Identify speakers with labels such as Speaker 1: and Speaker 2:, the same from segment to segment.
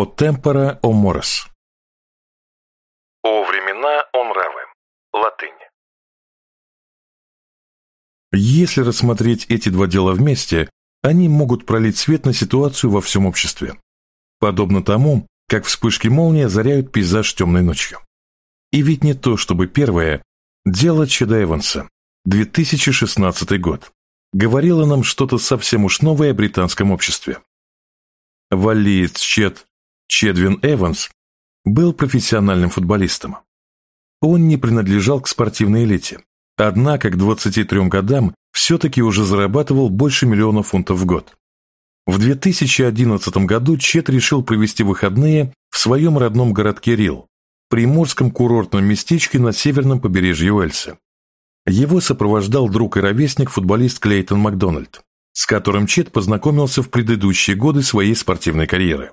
Speaker 1: О темпора о морос. О времена о нравы. Латынь. Если рассмотреть эти два дела вместе, они могут пролить свет на ситуацию во всем обществе. Подобно тому, как вспышки молнии озаряют пейзаж темной ночью. И ведь не то, чтобы первое, дело Чеда Эванса, 2016 год, говорило нам что-то совсем уж новое о британском обществе. Валлиец Чед Чедвин Эванс был профессиональным футболистом. Он не принадлежал к спортивной элите, однако к 23 годам все-таки уже зарабатывал больше миллиона фунтов в год. В 2011 году Чет решил провести выходные в своем родном городке Рил, приморском курортном местечке на северном побережье Уэльса. Его сопровождал друг и ровесник футболист Клейтон Макдональд, с которым Чет познакомился в предыдущие годы своей спортивной карьеры.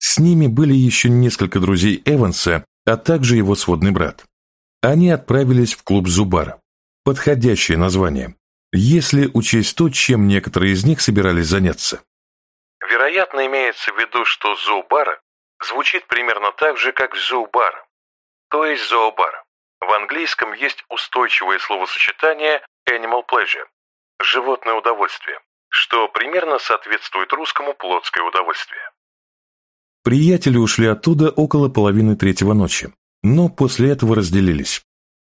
Speaker 1: С ними были еще несколько друзей Эванса, а также его сводный брат. Они отправились в клуб Зубара. Подходящее название, если учесть то, чем некоторые из них собирались заняться.
Speaker 2: Вероятно, имеется в виду, что зообар звучит примерно так же, как зообар, то есть зообар. В английском есть устойчивое словосочетание animal pleasure – животное удовольствие, что примерно соответствует русскому плотское удовольствие.
Speaker 1: Приятели ушли оттуда около половины третьего ночи, но после этого разделились.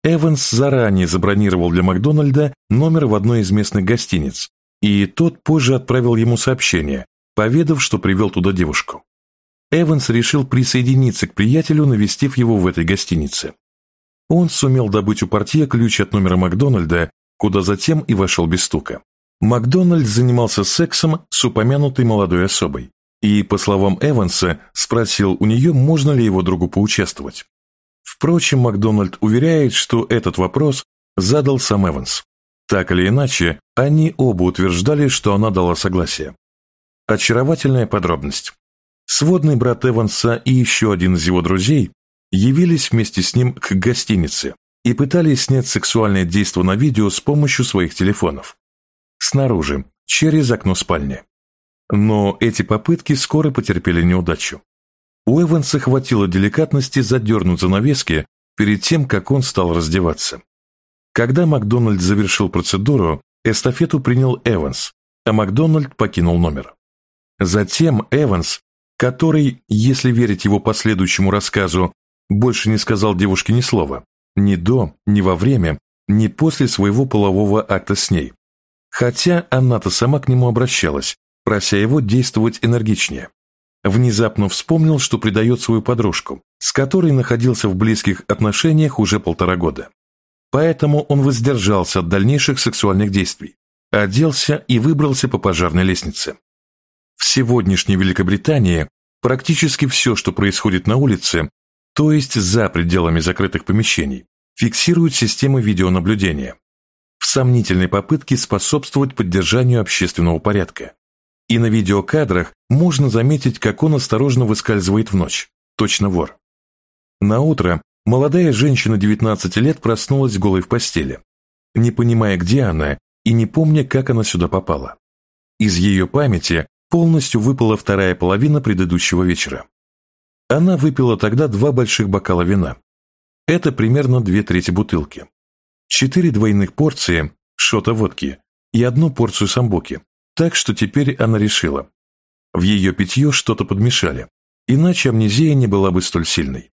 Speaker 1: Эванс заранее забронировал для Макдональда номер в одной из местных гостиниц, и тот позже отправил ему сообщение, поведав, что привел туда девушку. Эванс решил присоединиться к приятелю, навестив его в этой гостинице. Он сумел добыть у портье ключ от номера Макдональда, куда затем и вошел без стука. Макдональд занимался сексом с упомянутой молодой особой и, по словам Эванса, спросил у нее, можно ли его другу поучаствовать. Впрочем, Макдональд уверяет, что этот вопрос задал сам Эванс. Так или иначе, они оба утверждали, что она дала согласие. Очаровательная подробность. Сводный брат Эванса и еще один из его друзей явились вместе с ним к гостинице и пытались снять сексуальное действо на видео с помощью своих телефонов. Снаружи, через окно спальни. Но эти попытки скоро потерпели неудачу. У Эванса хватило деликатности задернуть занавески перед тем, как он стал раздеваться. Когда Макдональд завершил процедуру, эстафету принял Эванс, а Макдональд покинул номер. Затем Эванс, который, если верить его последующему рассказу, больше не сказал девушке ни слова, ни до, ни во время, ни после своего полового акта с ней. Хотя она-то сама к нему обращалась, прося его действовать энергичнее. Внезапно вспомнил, что предает свою подружку, с которой находился в близких отношениях уже полтора года. Поэтому он воздержался от дальнейших сексуальных действий, оделся и выбрался по пожарной лестнице. В сегодняшней Великобритании практически все, что происходит на улице, то есть за пределами закрытых помещений, фиксирует системы видеонаблюдения в сомнительной попытке способствовать поддержанию общественного порядка. И на видеокадрах можно заметить, как он осторожно выскальзывает в ночь. Точно вор. На утро молодая женщина 19 лет проснулась голой в постели, не понимая, где она, и не помня, как она сюда попала. Из ее памяти полностью выпала вторая половина предыдущего вечера. Она выпила тогда два больших бокала вина. Это примерно две трети бутылки. Четыре двойных порции шота водки и одну порцию самбуки, так что теперь она решила. В ее питье что-то подмешали, иначе амнезия не была бы столь сильной.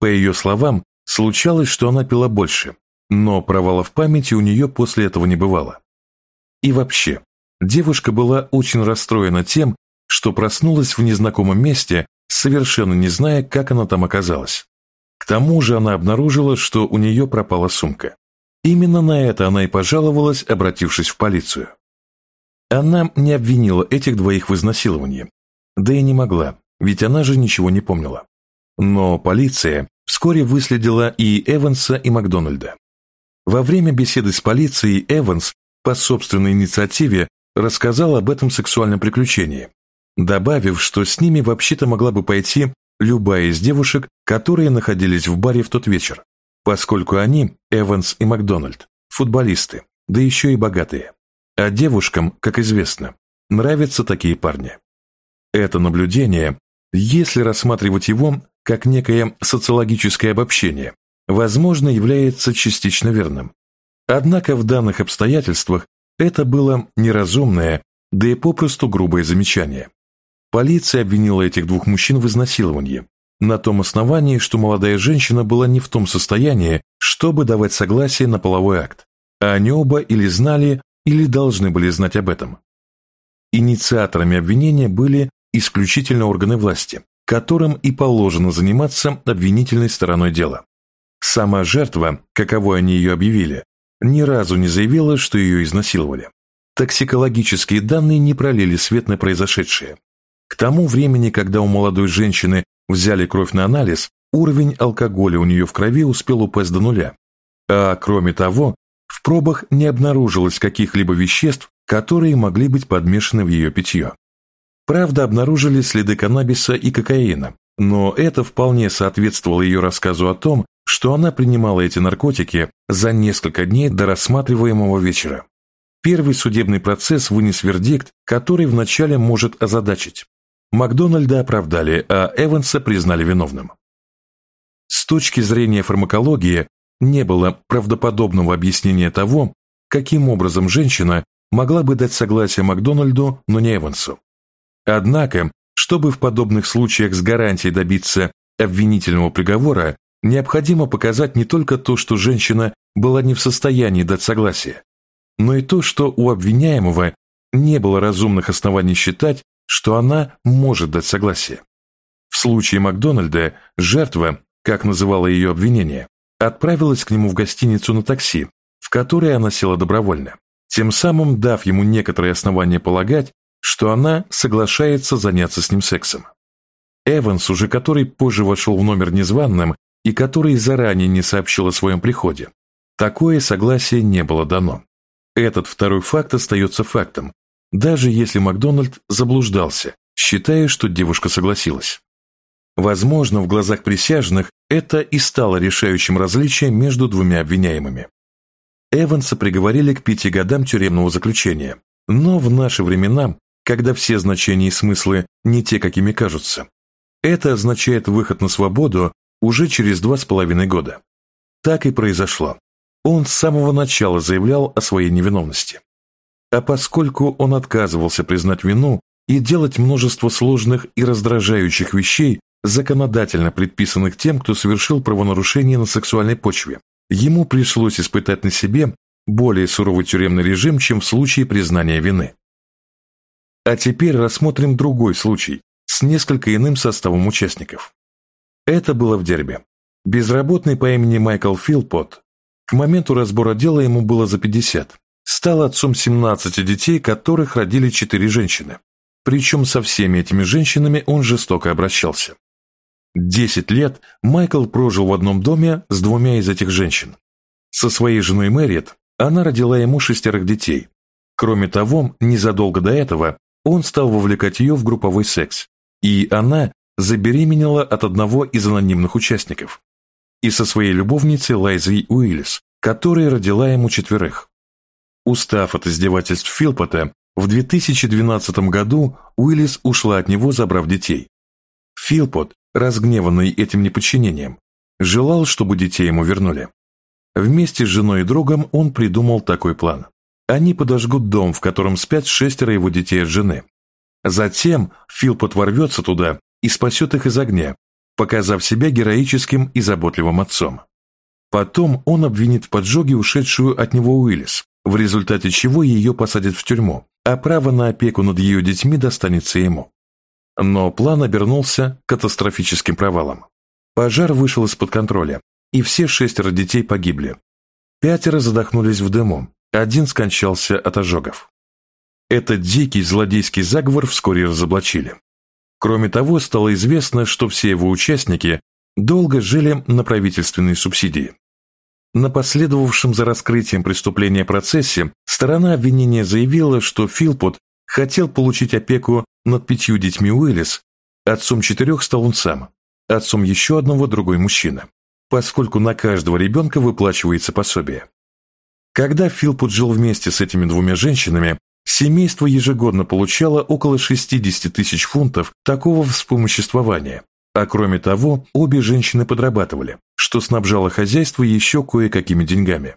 Speaker 1: По ее словам, случалось, что она пила больше, но провала в памяти у нее после этого не бывало. И вообще, девушка была очень расстроена тем, что проснулась в незнакомом месте, совершенно не зная, как она там оказалась. К тому же она обнаружила, что у нее пропала сумка. Именно на это она и пожаловалась, обратившись в полицию. Она не обвинила этих двоих в изнасиловании. Да и не могла, ведь она же ничего не помнила. Но полиция вскоре выследила и Эванса, и Макдональда. Во время беседы с полицией Эванс по собственной инициативе рассказал об этом сексуальном приключении, добавив, что с ними вообще-то могла бы пойти любая из девушек, которые находились в баре в тот вечер, поскольку они, Эванс и Макдональд, футболисты, да еще и богатые. А девушкам, как известно, нравятся такие парни. Это наблюдение если рассматривать его как некое социологическое обобщение, возможно, является частично верным. Однако в данных обстоятельствах это было неразумное, да и попросту грубое замечание. Полиция обвинила этих двух мужчин в изнасиловании, на том основании, что молодая женщина была не в том состоянии, чтобы давать согласие на половой акт, а они оба или знали, или должны были знать об этом. Инициаторами обвинения были исключительно органы власти, которым и положено заниматься обвинительной стороной дела. Сама жертва, каковой они ее объявили, ни разу не заявила, что ее изнасиловали. Токсикологические данные не пролили свет на произошедшее. К тому времени, когда у молодой женщины взяли кровь на анализ, уровень алкоголя у нее в крови успел упасть до нуля. А кроме того, в пробах не обнаружилось каких-либо веществ, которые могли быть подмешаны в ее питье. Правда, обнаружили следы каннабиса и кокаина, но это вполне соответствовало ее рассказу о том, что она принимала эти наркотики за несколько дней до рассматриваемого вечера. Первый судебный процесс вынес вердикт, который вначале может озадачить. Макдональда оправдали, а Эванса признали виновным. С точки зрения фармакологии не было правдоподобного объяснения того, каким образом женщина могла бы дать согласие Макдональду, но не Эвансу. Однако, чтобы в подобных случаях с гарантией добиться обвинительного приговора, необходимо показать не только то, что женщина была не в состоянии дать согласие, но и то, что у обвиняемого не было разумных оснований считать, что она может дать согласие. В случае Макдональда жертва, как называла ее обвинение, отправилась к нему в гостиницу на такси, в которой она села добровольно, тем самым дав ему некоторые основания полагать, что она соглашается заняться с ним сексом. Эванс, уже который позже вошел в номер незваным и который заранее не сообщил о своем приходе, такое согласие не было дано. Этот второй факт остается фактом, даже если Макдональд заблуждался, считая, что девушка согласилась. Возможно, в глазах присяжных это и стало решающим различием между двумя обвиняемыми. Эванса приговорили к пяти годам тюремного заключения, но в наши времена, когда все значения и смыслы не те, какими кажутся, это означает выход на свободу уже через два с половиной года. Так и произошло. Он с самого начала заявлял о своей невиновности. А поскольку он отказывался признать вину и делать множество сложных и раздражающих вещей, законодательно предписанных тем, кто совершил правонарушение на сексуальной почве, ему пришлось испытать на себе более суровый тюремный режим, чем в случае признания вины. А теперь рассмотрим другой случай с несколько иным составом участников. Это было в Дербе. Безработный по имени Майкл Филпот, к моменту разбора дела ему было за 50, стал отцом 17 детей, которых родили 4 женщины. Причем со всеми этими женщинами он жестоко обращался. Десять лет Майкл прожил в одном доме с двумя из этих женщин. Со своей женой Мэрит она родила ему шестерых детей. Кроме того, незадолго до этого он стал вовлекать ее в групповой секс, и она забеременела от одного из анонимных участников. И со своей любовницей Лайзой Уиллис, которая родила ему четверых. Устав от издевательств Филпота, в 2012 году Уиллис ушла от него, забрав детей. Филпот, разгневанный этим неподчинением, желал, чтобы детей ему вернули. Вместе с женой и другом он придумал такой план. Они подожгут дом, в котором спят шестеро его детей от жены. Затем Филпот ворвется туда и спасет их из огня, показав себя героическим и заботливым отцом. Потом он обвинит в поджоге ушедшую от него Уиллис, в результате чего ее посадят в тюрьму, а право на опеку над ее детьми достанется ему. Но план обернулся катастрофическим провалом. Пожар вышел из-под контроля, и все шестеро детей погибли. Пятеро задохнулись в дыму, один скончался от ожогов. Этот дикий злодейский заговор вскоре разоблачили. Кроме того, стало известно, что все его участники долго жили на правительственные субсидии. На последовавшем за раскрытием преступления процессе сторона обвинения заявила, что Филпот хотел получить опеку над пятью детьми Уиллис, отцом четырех стал он сам, отцом еще одного другой мужчина, поскольку на каждого ребенка выплачивается пособие. Когда Филпот жил вместе с этими двумя женщинами, семейство ежегодно получало около 60 тысяч фунтов такого вспомоществования, а кроме того, обе женщины подрабатывали, что снабжало хозяйство еще кое-какими деньгами.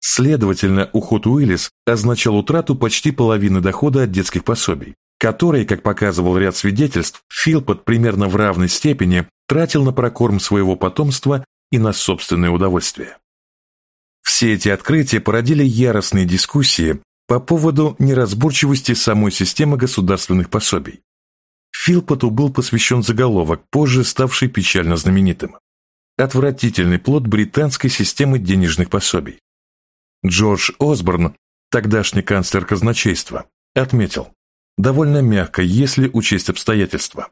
Speaker 1: Следовательно, уход Уиллис означал утрату почти половины дохода от детских пособий, которые, как показывал ряд свидетельств, Филпот примерно в равной степени тратил на прокорм своего потомства и на собственное удовольствие. Все эти открытия породили яростные дискуссии по поводу неразборчивости самой системы государственных пособий. Филпоту был посвящен заголовок, позже ставший печально знаменитым. Отвратительный плод британской системы денежных пособий. Джордж Осборн, тогдашний канцлер казначейства, отметил, довольно мягко, если учесть обстоятельства,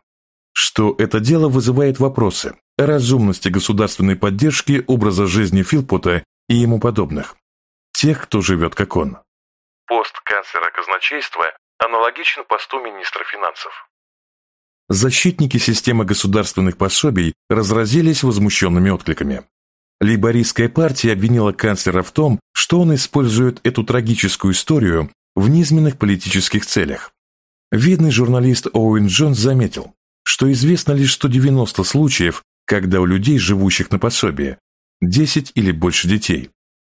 Speaker 1: что это дело вызывает вопросы о разумности государственной поддержки образа жизни Филпота и ему подобных, тех, кто живет как он.
Speaker 2: Пост канцлера казначейства аналогичен посту министра финансов.
Speaker 1: Защитники системы государственных пособий разразились возмущенными откликами. Лейбористская партия обвинила канцлера в том, что он использует эту трагическую историю в низменных политических целях. Видный журналист Оуэн Джонс заметил, что известно лишь 190 случаев, когда у людей, живущих на пособие, 10 или больше детей.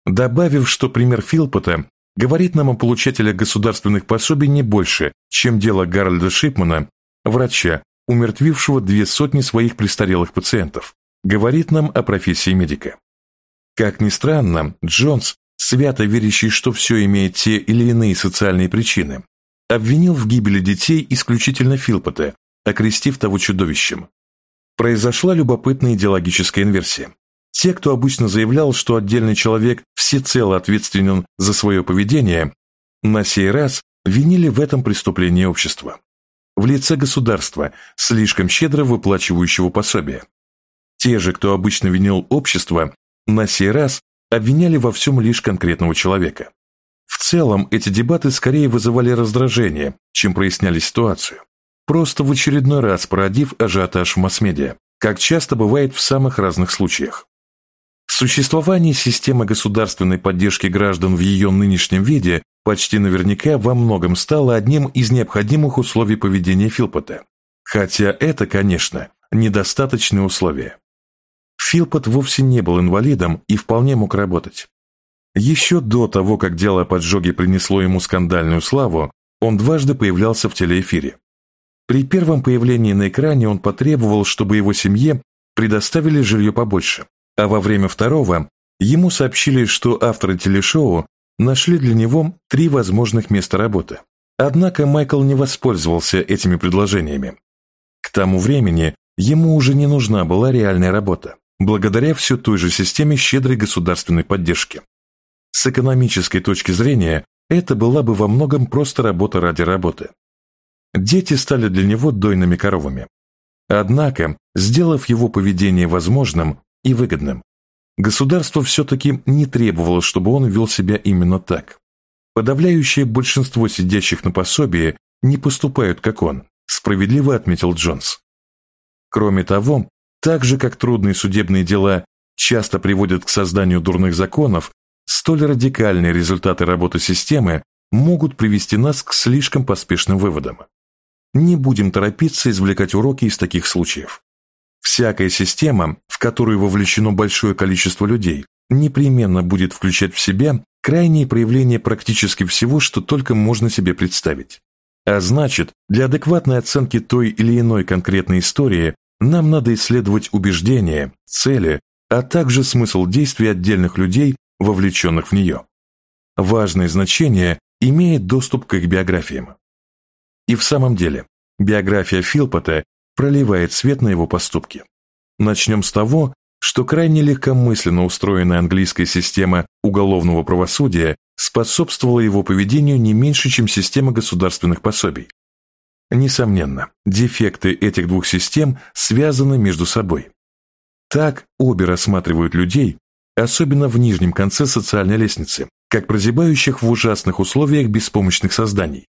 Speaker 1: Добавив, что пример Филпота говорит нам о получателях государственных пособий не больше, чем дело Гарольда Шипмана, врача, умертвившего две сотни своих престарелых пациентов говорит нам о профессии медика. Как ни странно, Джонс, свято верящий, что все имеет те или иные социальные причины, обвинил в гибели детей исключительно Филпота, окрестив того чудовищем. Произошла любопытная идеологическая инверсия. Те, кто обычно заявлял, что отдельный человек всецело ответственен за свое поведение, на сей раз винили в этом преступлении общества. В лице государства, слишком щедро выплачивающего пособие. Те же, кто обычно винил общество, на сей раз обвиняли во всем лишь конкретного человека. Целом, эти дебаты скорее вызывали раздражение, чем проясняли ситуацию, просто в очередной раз породив ажиотаж в масс-медиа, как часто бывает в самых разных случаях. Существование системы государственной поддержки граждан в ее нынешнем виде почти наверняка во многом стало одним из необходимых условий поведения Филпота. Хотя это, конечно, недостаточные условия. Филпот вовсе не был инвалидом и вполне мог работать. Еще до того, как дело о поджоге принесло ему скандальную славу, он дважды появлялся в телеэфире. При первом появлении на экране он потребовал, чтобы его семье предоставили жилье побольше, а во время второго ему сообщили, что авторы телешоу нашли для него три возможных места работы. Однако Майкл не воспользовался этими предложениями. К тому времени ему уже не нужна была реальная работа благодаря все той же системе щедрой государственной поддержки. С экономической точки зрения, это была бы во многом просто работа ради работы. Дети стали для него дойными коровами. Однако, сделав его поведение возможным и выгодным, государство все-таки не требовало, чтобы он вел себя именно так. Подавляющее большинство сидящих на пособии не поступают, как он, справедливо отметил Джонс. Кроме того, так же, как трудные судебные дела часто приводят к созданию дурных законов, столь радикальные результаты работы системы могут привести нас к слишком поспешным выводам. Не будем торопиться извлекать уроки из таких случаев. Всякая система, в которую вовлечено большое количество людей, непременно будет включать в себя крайние проявления практически всего, что только можно себе представить. А значит, для адекватной оценки той или иной конкретной истории нам надо исследовать убеждения, цели, а также смысл действий отдельных людей, вовлеченных в нее. Важное значение имеет доступ к их биографиям. И в самом деле, биография Филпота проливает свет на его поступки. Начнем с того, что крайне легкомысленно устроенная английская система уголовного правосудия способствовала его поведению не меньше, чем система государственных пособий. Несомненно, дефекты этих двух систем связаны между собой. Так обе рассматривают людей, особенно в нижнем конце социальной лестницы, как прозябающих в ужасных условиях беспомощных созданий.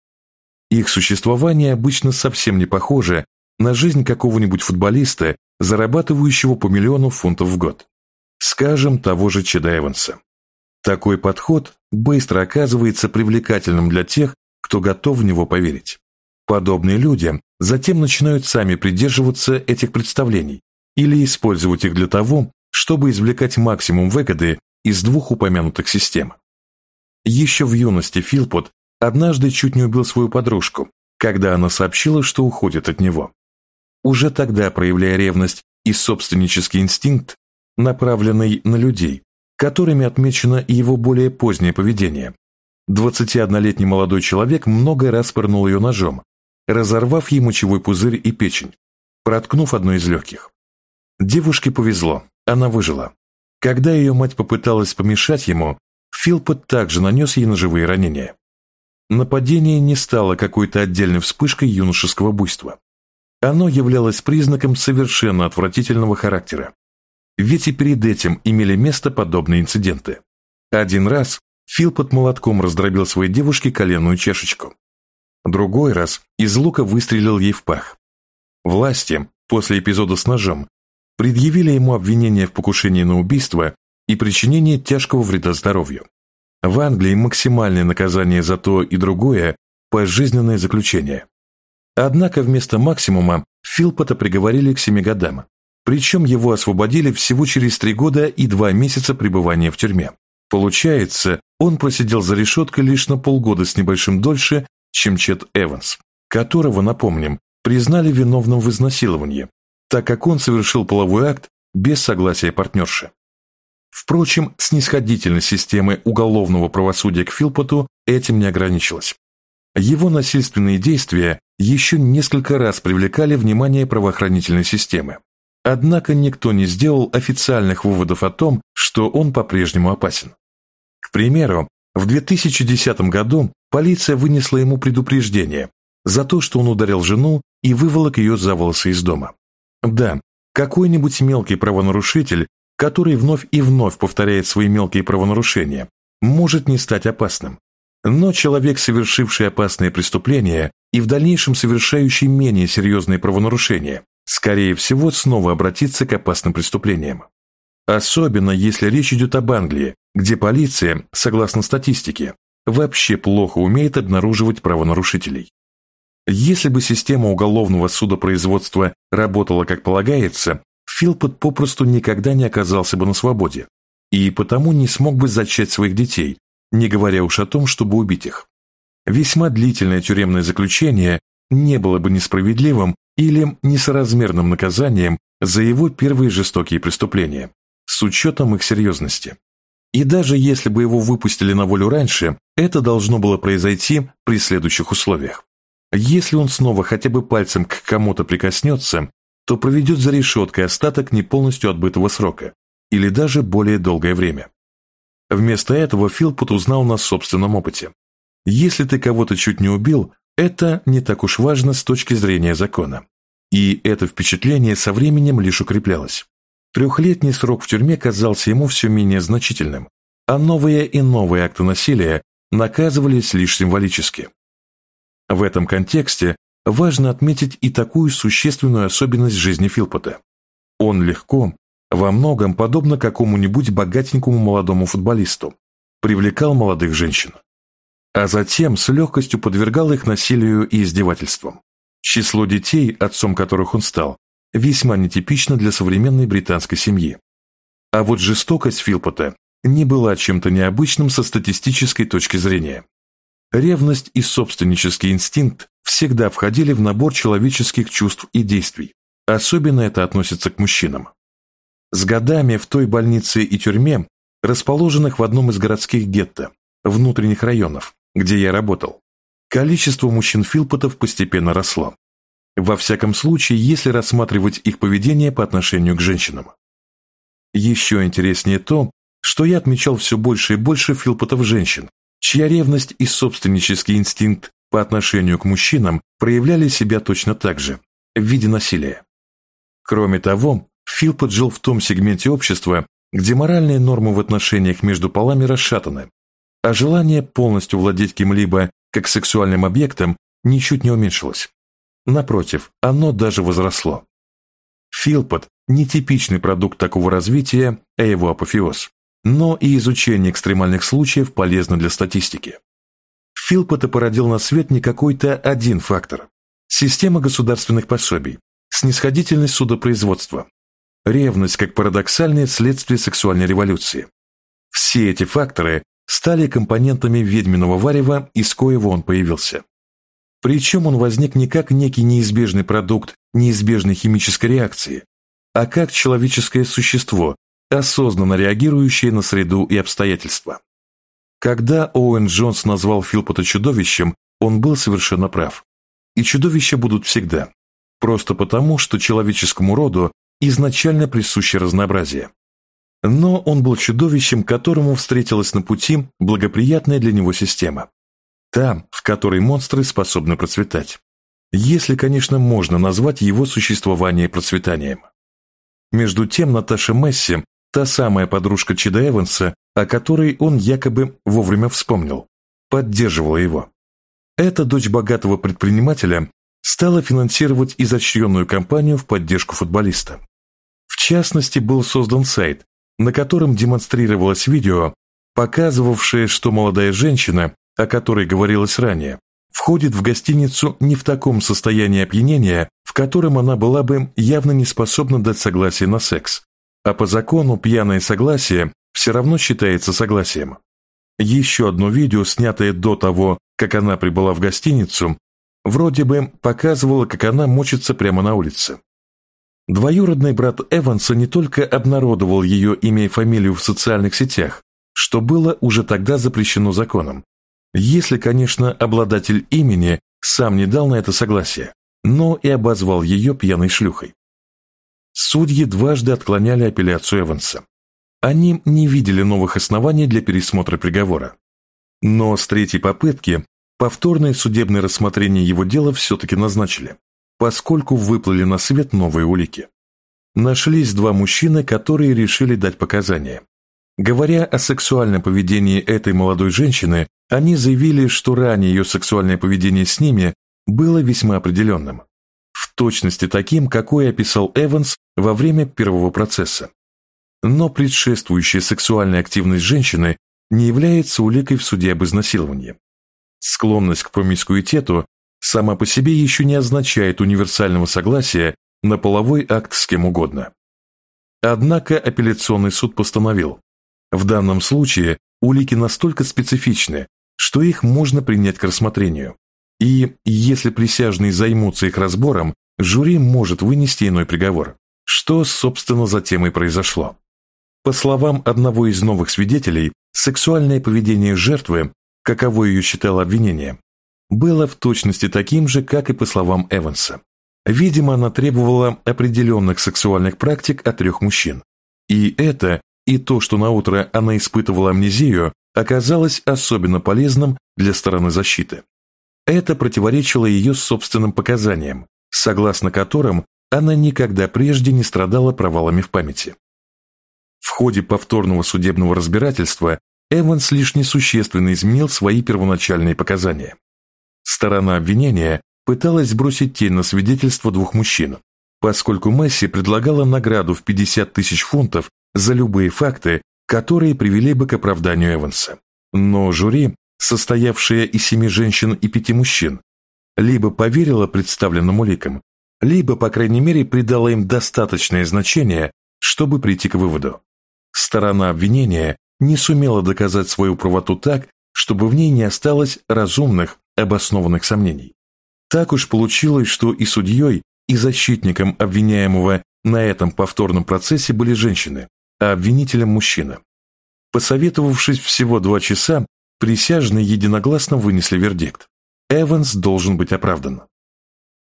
Speaker 1: Их существование обычно совсем не похоже на жизнь какого-нибудь футболиста, зарабатывающего по миллиону фунтов в год. Скажем, того же Чеда Эванса. Такой подход быстро оказывается привлекательным для тех, кто готов в него поверить. Подобные люди затем начинают сами придерживаться этих представлений или использовать их для того, чтобы извлекать максимум выгоды из двух упомянутых систем. Еще в юности Филпот однажды чуть не убил свою подружку, когда она сообщила, что уходит от него. Уже тогда, проявляя ревность и собственнический инстинкт, направленный на людей, которыми отмечено его более позднее поведение, 21-летний молодой человек много раз пырнул ее ножом, разорвав ей мочевой пузырь и печень, проткнув одно из легких. Девушке повезло, она выжила. Когда ее мать попыталась помешать ему, Филпот также нанес ей ножевые ранения. Нападение не стало какой-то отдельной вспышкой юношеского буйства. Оно являлось признаком совершенно отвратительного характера. Ведь и перед этим имели место подобные инциденты. Один раз Фил под молотком раздробил своей девушке коленную чашечку. Другой раз из лука выстрелил ей в пах. Власти, после эпизода с ножом, предъявили ему обвинение в покушении на убийство и причинении тяжкого вреда здоровью. В Англии максимальное наказание за то и другое – пожизненное заключение. Однако вместо максимума Филпота приговорили к семи годам, причем его освободили всего через три года и два месяца пребывания в тюрьме. Получается, он просидел за решеткой лишь на полгода с небольшим дольше, чем Чет Эванс, которого, напомним, признали виновным в изнасиловании, так как он совершил половой акт без согласия партнерши. Впрочем, снисходительность системы уголовного правосудия к Филпоту этим не ограничилась. Его насильственные действия еще несколько раз привлекали внимание правоохранительной системы. Однако никто не сделал официальных выводов о том, что он по-прежнему опасен. К примеру, в 2010 году полиция вынесла ему предупреждение за то, что он ударил жену и выволок ее за волосы из дома. Да, какой-нибудь мелкий правонарушитель, который вновь и вновь повторяет свои мелкие правонарушения, может не стать опасным. Но человек, совершивший опасные преступления и в дальнейшем совершающий менее серьезные правонарушения, скорее всего, снова обратится к опасным преступлениям. Особенно если речь идет об Англии, где полиция, согласно статистике, вообще плохо умеет обнаруживать правонарушителей. Если бы система уголовного судопроизводства работала как полагается, Филпот попросту никогда не оказался бы на свободе и потому не смог бы зачать своих детей, не говоря уж о том, чтобы убить их. Весьма длительное тюремное заключение не было бы несправедливым или несоразмерным наказанием за его первые жестокие преступления, с учетом их серьезности. И даже если бы его выпустили на волю раньше, это должно было произойти при следующих условиях. Если он снова хотя бы пальцем к кому-то прикоснется, то проведет за решеткой остаток не полностью отбытого срока, или даже более долгое время. Вместо этого Филпут узнал на собственном опыте. Если ты кого-то чуть не убил, это не так уж важно с точки зрения закона. И это впечатление со временем лишь укреплялось. Трехлетний срок в тюрьме казался ему все менее значительным, а новые и новые акты насилия наказывались лишь символически. В этом контексте важно отметить и такую существенную особенность жизни Филпота. Он легко, во многом подобно какому-нибудь богатенькому молодому футболисту, привлекал молодых женщин. А затем с легкостью подвергал их насилию и издевательствам. Число детей, отцом которых он стал, весьма нетипично для современной британской семьи. А вот жестокость Филпота не была чем-то необычным со статистической точки зрения. Ревность и собственнический инстинкт всегда входили в набор человеческих чувств и действий. Особенно это относится к мужчинам. С годами в той больнице и тюрьме, расположенных в одном из городских гетто, внутренних районов, где я работал, количество мужчин-филпотов постепенно росло. Во всяком случае, если рассматривать их поведение по отношению к женщинам. Еще интереснее то, что я отмечал все больше и больше филпотов женщин, чья ревность и собственнический инстинкт по отношению к мужчинам проявляли себя точно так же, в виде насилия. Кроме того, Филпот жил в том сегменте общества, где моральные нормы в отношениях между полами расшатаны, а желание полностью владеть кем-либо как сексуальным объектом ничуть не уменьшилось. Напротив, оно даже возросло. Филпот – не типичный продукт такого развития, а его апофеоз. Но и изучение экстремальных случаев полезно для статистики. Филпота породил на свет не какой-то один фактор. Система государственных пособий, снисходительность судопроизводства, ревность как парадоксальное следствие сексуальной революции. Все эти факторы стали компонентами ведьминого варева, из коего он появился. Причем он возник не как некий неизбежный продукт неизбежной химической реакции, а как человеческое существо, осознанно реагирующее на среду и обстоятельства. Когда Оуэн Джонс назвал Филпота чудовищем, он был совершенно прав. И чудовища будут всегда, просто потому, что человеческому роду изначально присуще разнообразие. Но он был чудовищем, которому встретилась на пути благоприятная для него система. Та, в которой монстры способны процветать. Если, конечно, можно назвать его существование процветанием. Между тем Наташа Месси, та самая подружка Чеда Эванса, о которой он якобы вовремя вспомнил, поддерживала его. Эта дочь богатого предпринимателя стала финансировать изощренную кампанию в поддержку футболиста. В частности, был создан сайт, на котором демонстрировалось видео, показывавшее, что молодая женщина, о которой говорилось ранее, входит в гостиницу не в таком состоянии опьянения, в котором она была бы явно не способна дать согласие на секс, а по закону пьяное согласие все равно считается согласием. Еще одно видео, снятое до того, как она прибыла в гостиницу, вроде бы показывало, как она мочится прямо на улице. Двоюродный брат Эванса не только обнародовал ее имя и фамилию в социальных сетях, что было уже тогда запрещено законом, если, конечно, обладатель имени сам не дал на это согласие, но и обозвал ее пьяной шлюхой. Судьи дважды отклоняли апелляцию Эванса. Они не видели новых оснований для пересмотра приговора. Но с третьей попытки повторное судебное рассмотрение его дела все-таки назначили, поскольку выплыли на свет новые улики. Нашлись два мужчины, которые решили дать показания. Говоря о сексуальном поведении этой молодой женщины, они заявили, что ранее ее сексуальное поведение с ними было весьма определенным, точности таким, какой описал Эванс во время первого процесса. Но предшествующая сексуальная активность женщины не является уликой в суде об изнасиловании. Склонность к промискуитету сама по себе еще не означает универсального согласия на половой акт с кем угодно. Однако апелляционный суд постановил, в данном случае улики настолько специфичны, что их можно принять к рассмотрению. И если присяжные займутся их разбором, жюри может вынести иной приговор, что, собственно, затем и произошло. По словам одного из новых свидетелей, сексуальное поведение жертвы, каково ее считало обвинение, было в точности таким же, как и по словам Эванса. Видимо, она требовала определенных сексуальных практик от трех мужчин. И это, и то, что на утро она испытывала амнезию, оказалось особенно полезным для стороны защиты. Это противоречило ее собственным показаниям, согласно которым она никогда прежде не страдала провалами в памяти. В ходе повторного судебного разбирательства Эванс лишь несущественно изменил свои первоначальные показания. Сторона обвинения пыталась сбросить тень на свидетельство двух мужчин, поскольку Месси предлагала награду в 50 тысяч фунтов за любые факты, которые привели бы к оправданию Эванса. Но жюри, состоявшее из семи женщин и пяти мужчин, либо поверило представленным уликам, либо, по крайней мере, придало им достаточное значение, чтобы прийти к выводу. Сторона обвинения не сумела доказать свою правоту так, чтобы в ней не осталось разумных, обоснованных сомнений. Так уж получилось, что и судьей, и защитником обвиняемого на этом повторном процессе были женщины, а обвинителем мужчина. Посоветовавшись всего два часа, присяжные единогласно вынесли вердикт. Эванс должен быть оправдан.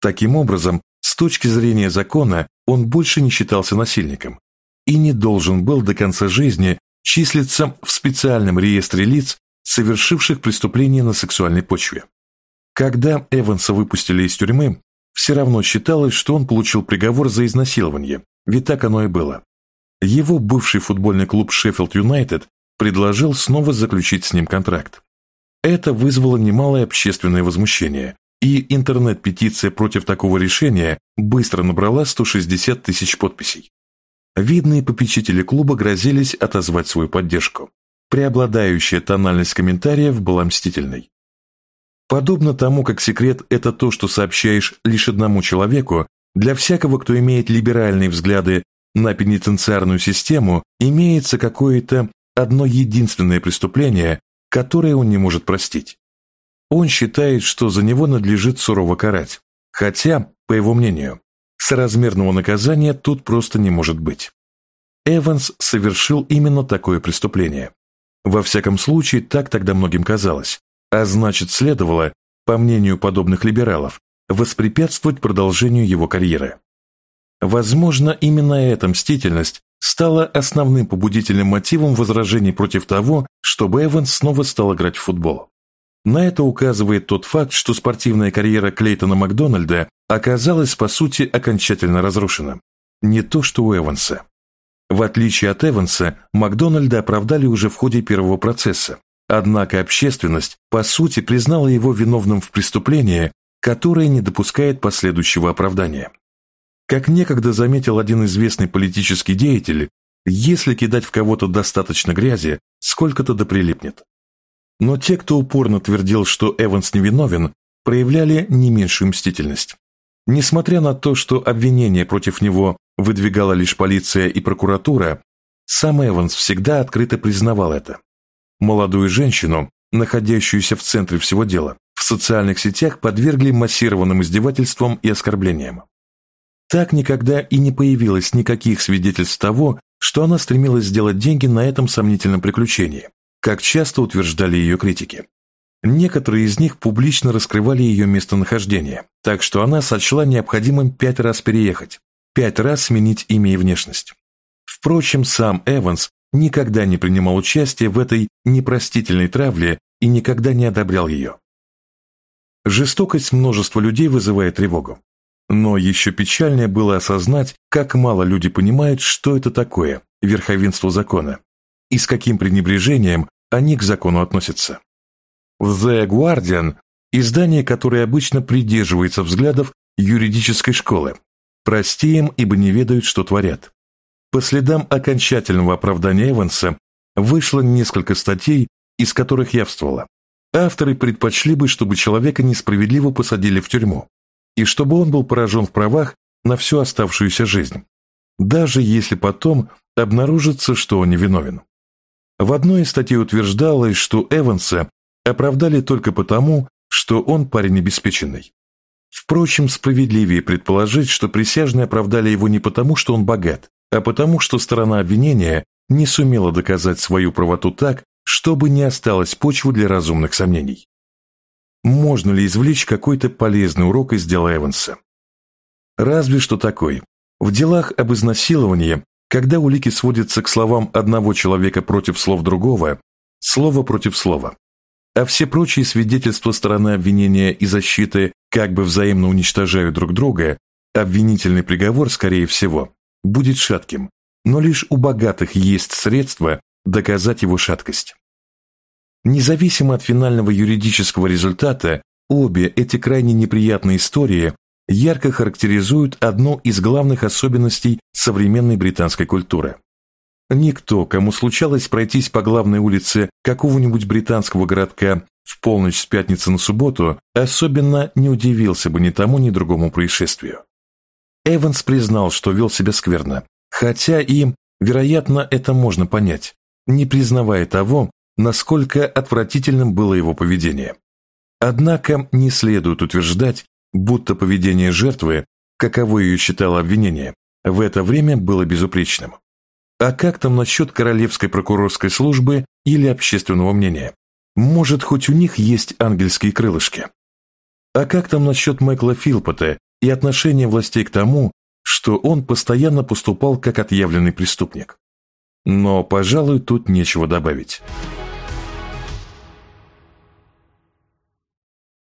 Speaker 1: Таким образом, с точки зрения закона, он больше не считался насильником и не должен был до конца жизни числиться в специальном реестре лиц, совершивших преступление на сексуальной почве. Когда Эванса выпустили из тюрьмы, все равно считалось, что он получил приговор за изнасилование, ведь так оно и было. Его бывший футбольный клуб Шеффилд Юнайтед предложил снова заключить с ним контракт. Это вызвало немалое общественное возмущение, и интернет-петиция против такого решения быстро набрала 160 тысяч подписей. Видные попечители клуба грозились отозвать свою поддержку. Преобладающая тональность комментариев была мстительной. Подобно тому, как секрет – это то, что сообщаешь лишь одному человеку, для всякого, кто имеет либеральные взгляды на пенитенциарную систему, имеется какое-то одно единственное преступление, которое он не может простить. Он считает, что за него надлежит сурово карать, хотя, по его мнению, соразмерного наказания тут просто не может быть. Эванс совершил именно такое преступление. Во всяком случае, так тогда многим казалось, а значит следовало, по мнению подобных либералов, воспрепятствовать продолжению его карьеры. Возможно, именно эта мстительность стала основным побудительным мотивом возражений против того, чтобы Эванс снова стал играть в футбол. На это указывает тот факт, что спортивная карьера Клейтона Макдональда оказалась, по сути, окончательно разрушена. Не то, что у Эванса. В отличие от Эванса, Макдональда оправдали уже в ходе первого процесса, однако общественность, по сути, признала его виновным в преступлении, которое не допускает последующего оправдания. Как некогда заметил один известный политический деятель, если кидать в кого-то достаточно грязи, сколько-то да прилипнет. Но те, кто упорно твердил, что Эванс невиновен, проявляли не меньшую мстительность. Несмотря на то, что обвинение против него выдвигала лишь полиция и прокуратура, сам Эванс всегда открыто признавал это. Молодую женщину, находящуюся в центре всего дела, в социальных сетях подвергли массированным издевательствам и оскорблениям. Так никогда и не появилось никаких свидетельств того, что она стремилась сделать деньги на этом сомнительном приключении, как часто утверждали ее критики. Некоторые из них публично раскрывали ее местонахождение, так что она сочла необходимым пять раз переехать, пять раз сменить имя и внешность. Впрочем, сам Эванс никогда не принимал участия в этой непростительной травле и никогда не одобрял ее. Жестокость множества людей вызывает тревогу. Но еще печальнее было осознать, как мало люди понимают, что это такое верховенство закона и с каким пренебрежением они к закону относятся. В The Guardian, издание, которое обычно придерживается взглядов юридической школы, прости им, ибо не ведают, что творят. По следам окончательного оправдания Эванса вышло несколько статей, из которых явствовало. Авторы предпочли бы, чтобы человека несправедливо посадили в тюрьму, и чтобы он был поражен в правах на всю оставшуюся жизнь, даже если потом обнаружится, что он невиновен. В одной из статей утверждалось, что Эванса оправдали только потому, что он парень обеспеченный. Впрочем, справедливее предположить, что присяжные оправдали его не потому, что он богат, а потому, что сторона обвинения не сумела доказать свою правоту так, чтобы не осталось почвы для разумных сомнений. Можно ли извлечь какой-то полезный урок из дела Эванса? Разве что такой. В делах об изнасиловании, когда улики сводятся к словам одного человека против слов другого, слово против слова, а все прочие свидетельства стороны обвинения и защиты как бы взаимно уничтожают друг друга, обвинительный приговор, скорее всего, будет шатким, но лишь у богатых есть средства доказать его шаткость. Независимо от финального юридического результата, обе эти крайне неприятные истории ярко характеризуют одну из главных особенностей современной британской культуры. Никто, кому случалось пройтись по главной улице какого-нибудь британского городка в полночь с пятницы на субботу, особенно не удивился бы ни тому, ни другому происшествию. Эванс признал, что вел себя скверно, хотя и, вероятно, это можно понять, не признавая того, насколько отвратительным было его поведение. Однако не следует утверждать, будто поведение жертвы, каково ее считало обвинение, в это время было безупречным. А как там насчет королевской прокурорской службы или общественного мнения? Может, хоть у них есть ангельские крылышки? А как там насчет Майкла Филпота и отношения властей к тому, что он постоянно поступал как отъявленный преступник? Но, пожалуй, тут нечего добавить.